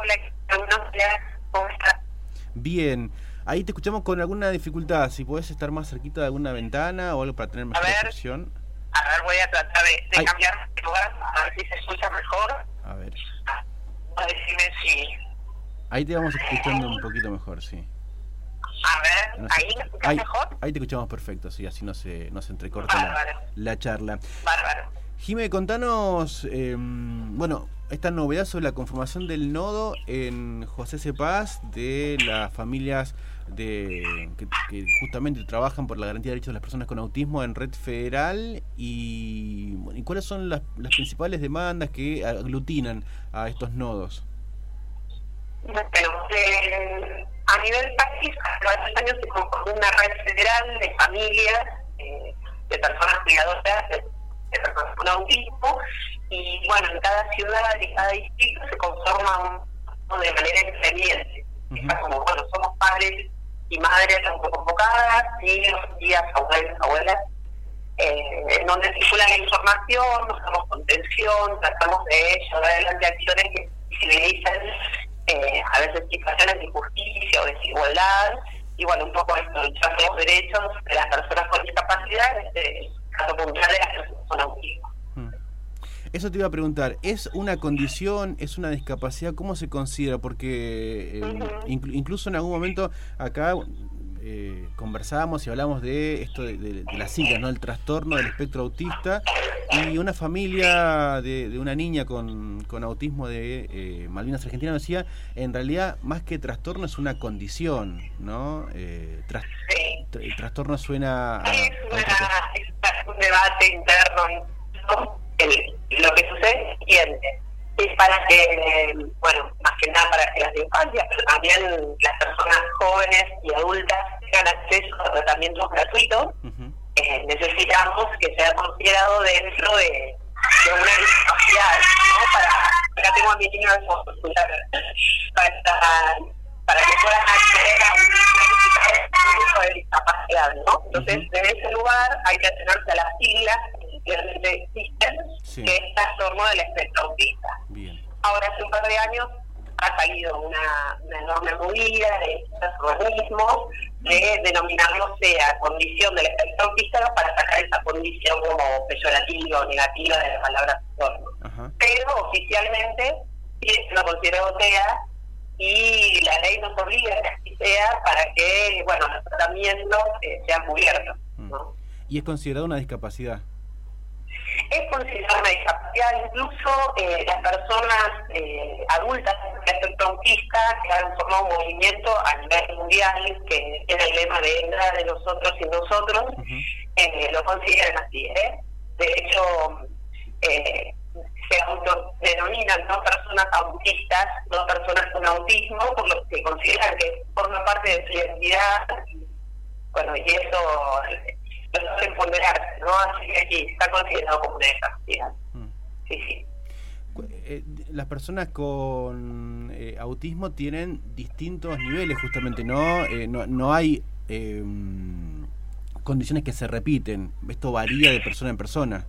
Hola, buenos días, ¿cómo estás? Bien, ahí te escuchamos con alguna dificultad, si puedes estar más cerquita de alguna ventana o algo para tener mejor recepción. A ver, voy a tratar de, de cambiar de lugar, a ver si se escucha mejor. A ver. A decirme si... Ahí te vamos escuchando un poquito mejor, sí. A ver, ¿ahí me escuchas mejor? Ahí te escuchamos perfecto, sí, así no se, no se entrecorta la, la, charla. Bárbaro. Jime, contanos, eh, bueno, esta novedad sobre la conformación del nodo en José Cepaz de las familias de que, justamente trabajan por la garantía de derechos de las personas con autismo en red federal y, y cuáles son las, las, principales demandas que aglutinan a estos nodos. Bueno, eh, a nivel país, hace años se conformó una red federal de familias eh, de personas cuidadoras personas con autismo y bueno, en cada ciudad y cada distrito se conforma un, de manera independiente. Como, bueno, somos padres y madres autoconvocadas, tíos, tías, abuelos, abuelas, eh, en donde circula la información, nos damos contención, tratamos de llevar adelante acciones que visibilizan eh, a veces situaciones de injusticia o desigualdad, y bueno, un poco esto, luchar los derechos de las personas con discapacidad, en este caso puntual de las personas con autismo. Eso te iba a preguntar, ¿es una condición, es una discapacidad? ¿Cómo se considera? Porque eh, incluso en algún momento acá eh, conversábamos y hablamos de esto de, de, de las siglas, ¿no? El trastorno del espectro autista y una familia de, de una niña con, con autismo de eh, Malvinas Argentina decía, en realidad más que trastorno es una condición, ¿no? Eh, tras, el trastorno suena a, es, una, es un debate interno. lo que sucede es siguiente. Es para que, bueno, más que nada para que las de infancia, pero también las personas jóvenes y adultas tengan acceso a tratamientos gratuitos. Uh -huh. eh, necesitamos que sea considerado dentro de, de una discapacidad, ¿no? Para, acá tengo a mi niño para, para que puedan acceder a un grupo de discapacidad, ¿no? Entonces, uh -huh. en ese lugar hay que atenerse a las siglas que existen, sí. que es trastorno del espectro autista. Bien. Ahora, hace un par de años ha salido una, una enorme movida de estos organismos de denominarlo sea condición del espectro autista para sacar esa condición como peyorativa o negativa de la palabra trastorno. Pero oficialmente lo considera TEA y la ley nos obliga a que así sea para que bueno los tratamientos eh, sean cubiertos. ¿no? ¿Y es considerado una discapacidad? es considerada una discapacidad, incluso eh, las personas eh, adultas del espectro autista que han formado un movimiento a nivel mundial que tiene el lema de nada de nosotros y nosotros, uh -huh. eh, lo consideran así. ¿eh? De hecho, eh, se autodenominan no personas autistas, no personas con autismo, por lo que consideran que forma parte de su identidad. Y, bueno, y eso los hacen ponderarse, ¿no? Así que aquí está considerado como una discapacidad. Mm. Sí, sí. Eh, las personas con eh, autismo tienen distintos niveles, justamente, ¿no? Eh, no, no hay eh, condiciones que se repiten. Esto varía de persona en persona.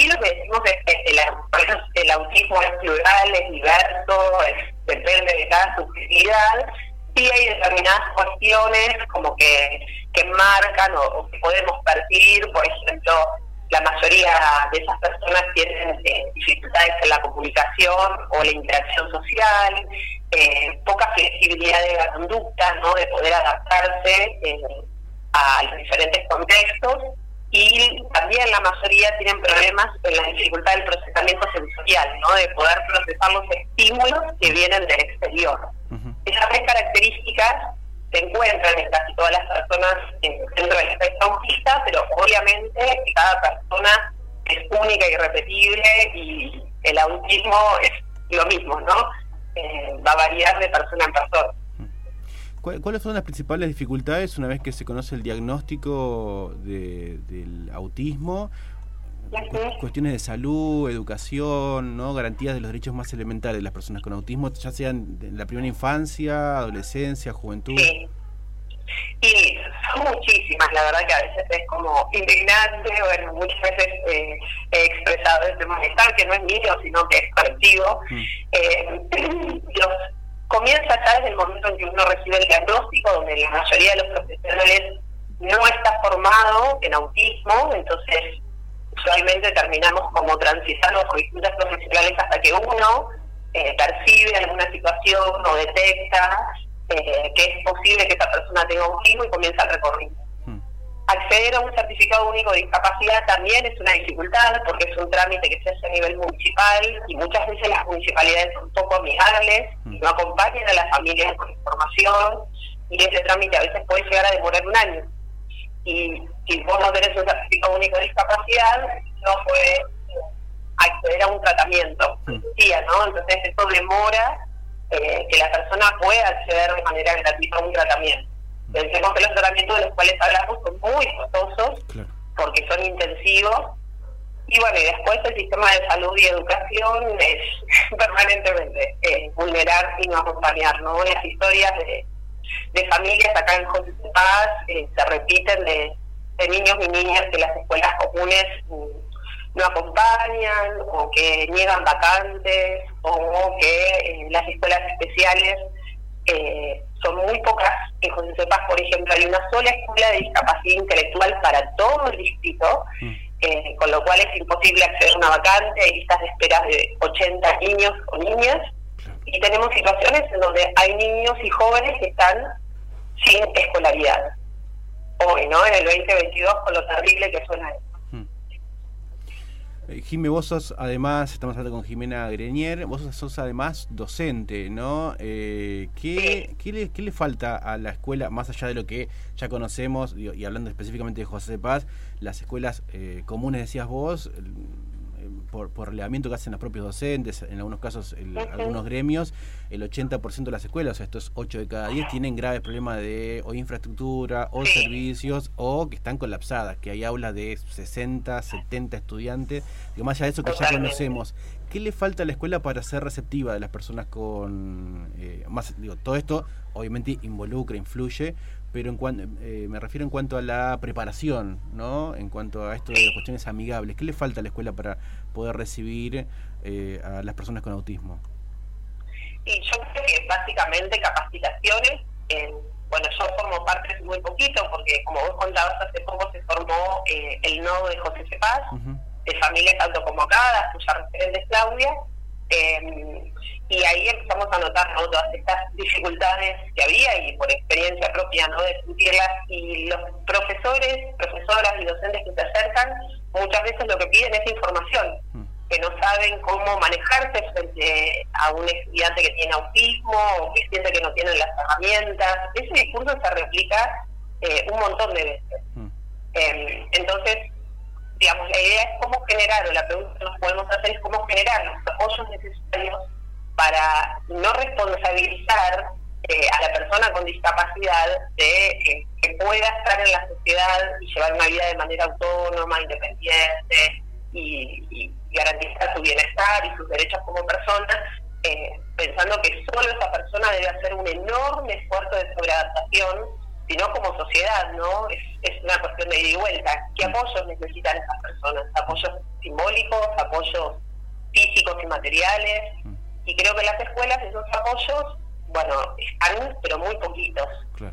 Sí, lo que decimos es que el, autismo es plural, es diverso, depende de cada subjetividad sí hay determinadas cuestiones como que, que marcan o, o, que podemos percibir, por ejemplo, la mayoría de esas personas tienen eh, dificultades en la comunicación o la interacción social, eh, poca flexibilidad de la conducta, ¿no? de poder adaptarse eh, a los diferentes contextos y también la mayoría tienen problemas en la dificultad del procesamiento sensorial, ¿no? de poder procesar los estímulos que vienen del exterior. Uh -huh. Esas tres características se encuentran en casi todas las personas dentro del espectro autista, pero obviamente cada persona es única y repetible y el autismo es lo mismo, ¿no? Eh, va a variar de persona en persona. ¿Cuáles son las principales dificultades una vez que se conoce el diagnóstico de, del autismo? cuestiones de salud, educación, ¿no? garantías de los derechos más elementales de las personas con autismo, ya sean en la primera infancia, adolescencia, juventud. Sí. Y son muchísimas, la verdad que a veces es como indignante, bueno, muchas veces eh, he expresado este malestar que no es mío, sino que es colectivo. Mm. Eh, los, comienza ya desde el momento en que uno recibe el diagnóstico, donde la mayoría de los profesionales no está formado en autismo, entonces usualmente terminamos como transitando por distintas profesionales hasta que uno eh, percibe alguna situación o detecta eh, que es posible que esa persona tenga autismo y comienza el recorrido. Acceder a un certificado único de discapacidad también es una dificultad porque es un trámite que se hace a nivel municipal y muchas veces las municipalidades son poco amigables y no acompañan a las familias con información y ese trámite a veces puede llegar a demorar un año. Y si vos no tenés un certificado único de discapacidad, no puedes acceder a un tratamiento. Hmm. ¿no? Entonces eso demora eh, que la persona pueda acceder de manera gratuita a un tratamiento. Pensemos que los tratamientos de los cuales hablamos son muy costosos porque son intensivos y bueno, y después el sistema de salud y educación es permanentemente eh, vulnerar y no acompañar, ¿no? Las historias de, de familias acá en José Paz eh, se repiten de, de niños y niñas que las escuelas comunes mm, no acompañan o que niegan vacantes o que eh, las escuelas especiales eh, son muy pocas. José Sepas, por ejemplo, hay una sola escuela de discapacidad intelectual para todo el distrito, mm. eh, con lo cual es imposible acceder a una vacante, hay listas de espera de 80 niños o niñas, y tenemos situaciones en donde hay niños y jóvenes que están sin escolaridad. Hoy, ¿no? En el 2022, con lo terrible que suena eso. Eh, Jimé, vos sos además, estamos hablando con Jimena Grenier, vos sos además docente, ¿no? Eh, ¿qué, qué, le, ¿Qué le falta a la escuela, más allá de lo que ya conocemos, y, hablando específicamente de José Paz, las escuelas eh, comunes, decías vos, por, por relevamiento que hacen los propios docentes, en algunos casos algunos gremios, el 80% de las escuelas, o sea, estos 8 de cada 10, tienen graves problemas de o infraestructura o servicios o que están colapsadas, que hay aulas de 60, 70 estudiantes, digo, más allá de eso que ya conocemos. ¿Qué le falta a la escuela para ser receptiva de las personas con... Eh, más digo, todo esto obviamente involucra, influye, pero en cuanto, eh, me refiero en cuanto a la preparación, ¿no? En cuanto a esto de cuestiones amigables, ¿qué le falta a la escuela para poder recibir eh, a las personas con autismo? Y yo creo que básicamente capacitaciones, bueno, yo formo parte muy poquito, porque como vos contabas, hace poco se formó eh, el nodo de José Cepaz, de familias autoconvocadas, cuya referente es Claudia, eh, y ahí empezamos a notar todas estas dificultades que había y por experiencia propia no de sentirlas y los profesores, profesoras y docentes que se acercan muchas veces lo que piden es información mm. que no saben cómo manejarse frente a un estudiante que tiene autismo o que siente que no tiene las herramientas. Ese discurso se replica eh, un montón de veces. Mm. em, entonces digamos la idea es cómo generar o la pregunta que nos podemos hacer es cómo generar los apoyos necesarios para no responsabilizar eh, a la persona con discapacidad de eh, que pueda estar en la sociedad y llevar una vida de manera autónoma, independiente y, garantizar su bienestar y sus derechos como persona, eh, pensando que solo esa persona debe hacer un enorme esfuerzo de sobreadaptación, sino como sociedad, ¿no? Es, es una cuestión de ida y vuelta. ¿Qué mm. apoyos necesitan esas personas? Apoyos simbólicos, apoyos físicos y materiales. Y creo que las escuelas esos apoyos, bueno, están, pero muy poquitos.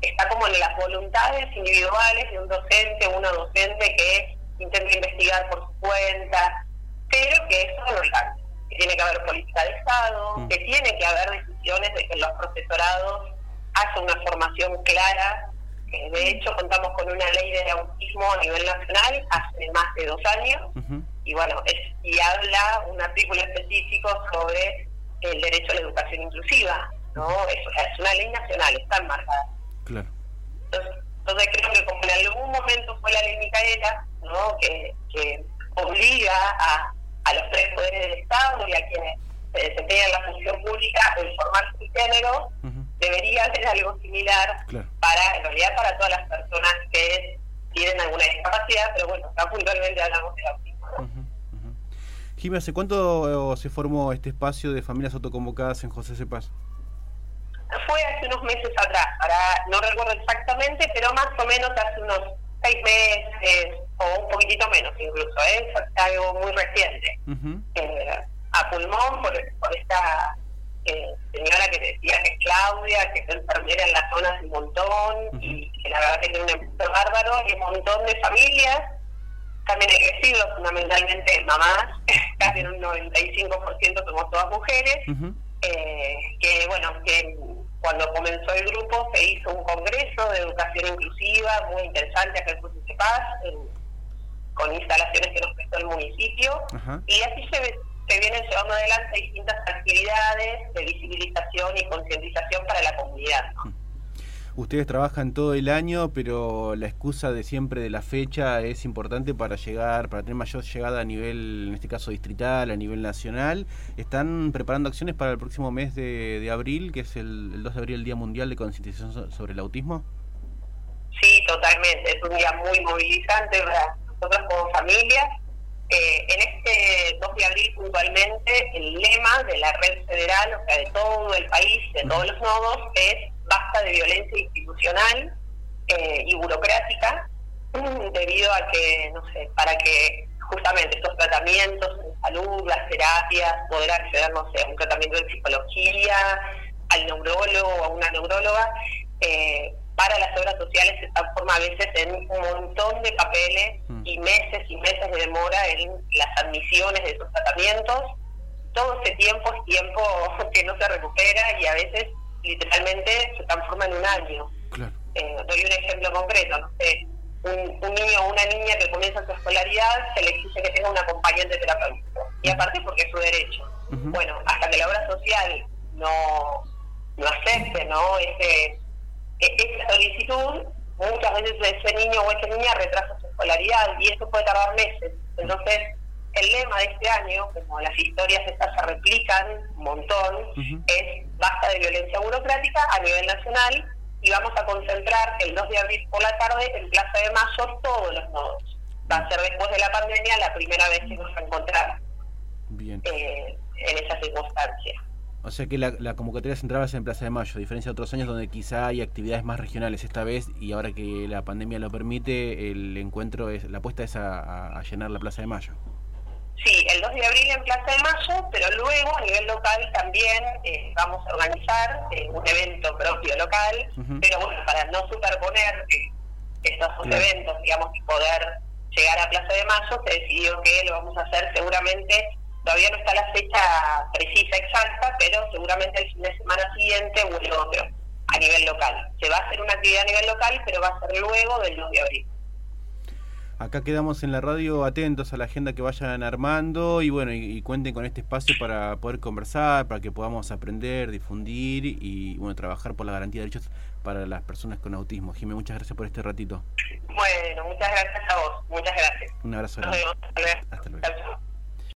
Está como en las voluntades individuales de un docente, una docente que intenta investigar por su cuenta, pero que eso no alcanza. Que tiene que haber política de Estado, mm. que tiene que haber decisiones de que los profesorados hacen una formación clara. de hecho, contamos con una ley de autismo a nivel nacional hace más de dos años. Y bueno, es, y habla un artículo específico sobre el derecho a la educación inclusiva, ¿no? Es, es una ley nacional, está enmarcada. Claro. Entonces, creo que como en algún momento fue la ley Micaela, ¿no? Que, que obliga a, a los tres poderes del Estado y a quienes se desempeñan la función pública a informar su género, debería ser algo similar para, en realidad, para todas las personas que tienen alguna discapacidad, pero bueno, acá puntualmente hablamos de autismo. Jimmy, ¿hace cuánto eh, se formó este espacio de familias autoconvocadas en José Cepaz? fue hace unos meses atrás, ahora no recuerdo exactamente, pero más o menos hace unos seis meses o un poquitito menos incluso, ¿eh? es algo muy reciente. eh, a pulmón por, por esta eh, señora que decía que es Claudia, que es enfermera en la zona hace un montón y que la verdad que tiene un empleo bárbaro y un montón de familias, también he crecido fundamentalmente mamás, casi en un 95% somos todas mujeres, eh, que bueno, que cuando comenzó el grupo se hizo un congreso de educación inclusiva muy interesante acá en de Paz, con instalaciones que nos prestó el municipio, y así se, se vienen llevando adelante distintas actividades de visibilización y concientización para la comunidad. Ustedes trabajan todo el año, pero la excusa de siempre de la fecha es importante para llegar, para tener mayor llegada a nivel, en este caso distrital, a nivel nacional. ¿Están preparando acciones para el próximo mes de, abril, que es el, 2 de abril, el Día Mundial de Concientización sobre el Autismo? Sí, totalmente. Es un día muy movilizante para nosotros como familia. Eh, en este 2 de abril puntualmente el lema de la red federal, o sea, de todo el país, de todos los nodos, es basta de violencia institucional eh, y burocrática, debido a que, no sé, para que justamente estos tratamientos en salud, las terapias, poder acceder, no sé, a un tratamiento de psicología, al neurólogo o a una neuróloga, eh, para las obras sociales se transforma a veces en un montón de papeles mm. y meses y meses de demora en las admisiones de esos tratamientos. Todo ese tiempo es tiempo que no se recupera y a veces literalmente se transforma en un año. Eh, doy un ejemplo concreto, no sé, un, niño o una niña que comienza su escolaridad se le exige que tenga un acompañante terapéutico. Y aparte porque es su derecho. Bueno, hasta que la obra social no, no acepte ¿no? Ese, e, esa solicitud, muchas veces ese niño o esa niña retrasa su escolaridad y eso puede tardar meses. Entonces, el lema de este año, como las historias estas se replican un montón, es basta de violencia burocrática a nivel nacional y vamos a concentrar el 2 de abril por la tarde en Plaza de Mayo todos los nodos. Va a ser después de la pandemia la primera vez que nos encontramos eh, en esa circunstancia. O sea que la, la convocatoria central va a ser en Plaza de Mayo, a diferencia de otros años donde quizá hay actividades más regionales esta vez y ahora que la pandemia lo permite, el encuentro es, la apuesta es a llenar la Plaza de Mayo. Sí, el 2 de abril en Plaza de Mayo, pero luego a nivel local también eh, vamos a organizar eh, un evento propio local, pero bueno, para no superponer eh, estos eventos, digamos, y poder llegar a Plaza de Mayo, se decidió que lo vamos a hacer seguramente, todavía no está la fecha precisa exacta, pero seguramente el fin de semana siguiente o el otro, a nivel local. Se va a hacer una actividad a nivel local, pero va a ser luego del 2 de abril. Acá quedamos en la radio atentos a la agenda que vayan armando y bueno, y, cuenten con este espacio para poder conversar, para que podamos aprender, difundir y bueno, trabajar por la garantía de derechos para las personas con autismo. Jimé, muchas gracias por este ratito. Bueno, muchas gracias a vos, muchas gracias. Un abrazo. Hasta luego.